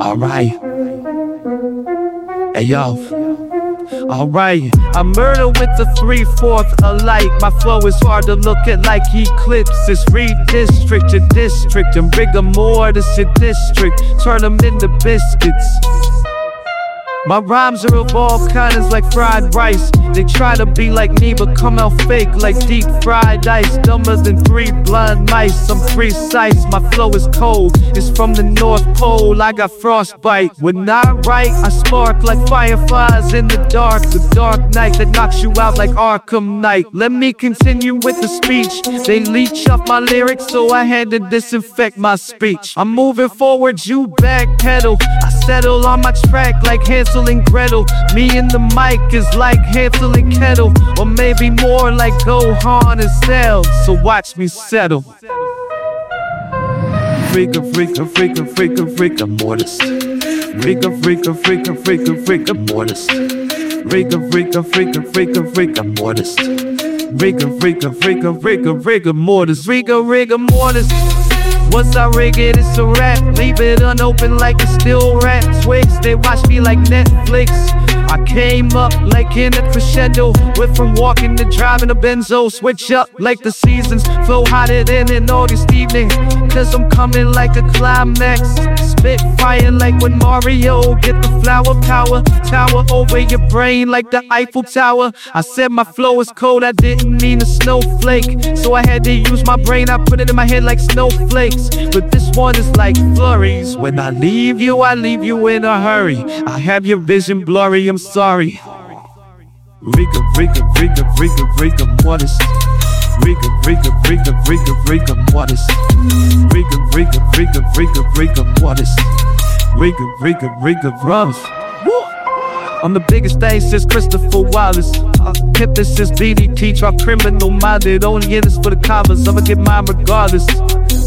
Alright. Hey yo. Alright, I murder with the three three fourth alike. My flow is hard to look at like eclipses. Redistrict to district and rigor mortis to district. Turn them into biscuits. My rhymes are of all kinds like fried rice. They try to be like me, but come out fake like deep fried ice. Dumber than three blind mice. I'm precise, my flow is cold. It's from the North Pole. I got frostbite. When I write, I spark like fireflies in the dark. The dark night that knocks you out like Arkham Knight. Let me continue with the speech. They leech off my lyrics, so I had to disinfect my speech. I'm moving forward, you backpedal. I settle on my track like Hansel and Gretel. Me and the mic is like Hansel and Kettle, or maybe more like Gohan and Cell. So watch me settle. Freaka, freaka, freaka, freaka, freaka, mortis. Freaka, freaka, freaka, freaka, freaka, mortis. Freaka, freaka, freaka, freaka, freaka, mortis. Freaka, freaka, freaka, freaka, freaka, mortis. Freaka, freaka, mortis. Once I rig it, it's a wrap. Leave it unopened like it's still wrapped. Twigs, they watch me like Netflix. I came up like in a crescendo. Went from walking to driving a benzo. Switch up like the seasons. Flow hotter than an August evening. Cause I'm coming like a climax. Spit fire like when Mario get the flower power. Tower over your brain like the Eiffel Tower. I said my flow is cold, I didn't mean a snowflake. So I had to use my brain, I put it in my head like snowflakes. But this one is like flurries. When I leave you, I leave you in a hurry. I have your vision blurry, I'm sorry. Rika, Rika, Rika, Rika, Rika, what is Rika, Rika, Rika, Rika, Rika, what is Rika, Rika, Rika, Rika, Rika, what is Rika, Rika, Rika, rough. I'm the biggest thing since Christopher Wallace. Uh, hip this since DDT, drop criminal minded. Only in this for the covers, I'ma get mine regardless.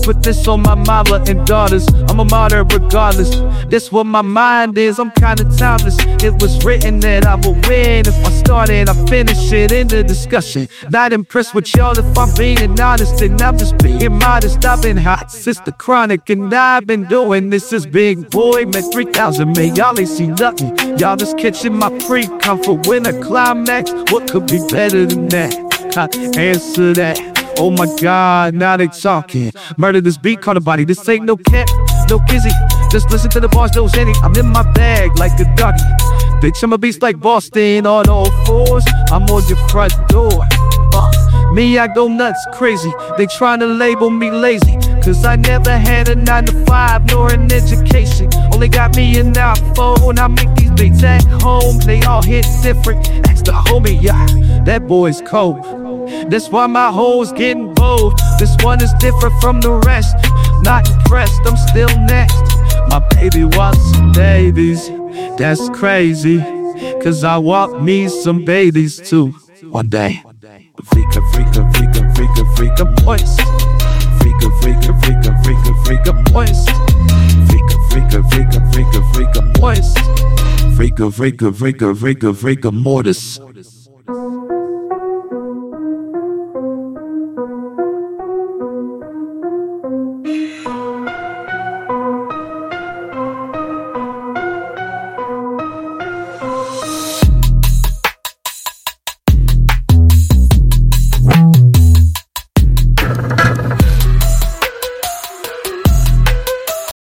Put this on my mama and daughters. I'm a martyr regardless. This what my mind is. I'm kinda timeless. It was written that I would win. If I start it, I finish it in the discussion. Not impressed with y'all if I'm being honest. And I'm just being modest. I've been hot since the chronic. And I've been doing this as big boy. Man, 3000, man. Y'all ain't see nothing. Y'all just catching my pre come for winter climax. What could be better than that? Can't answer that. Oh my god, now they talking. Murder this beat, call the body. This ain't no cat, no kizzy. Just listen to the boss, no Jenny. I'm in my bag like a doggy. Bitch, I'm a beast like Boston on all fours. I'm on your front door. Uh, me, I go nuts, crazy. They tryna label me lazy. Cause I never had a 9 to 5 nor an education. Only got me an iPhone. I make these beats at home. They all hit different. Ask the homie, yeah, that boy's cold. That's why my hoes getting bold. This one is different from the rest. Not impressed, I'm still next. My baby wants some babies. That's crazy. Cause I want me some babies too. One day. Freaka, freaka, freaka, freaka, freaka, moist. Freaka, freaka, freaka, freaka, freaka, moist. Freaka, freaka, freaka, freaka, freaka, moist. Freaka, freaka, freaka, freaka, freaka, mortis.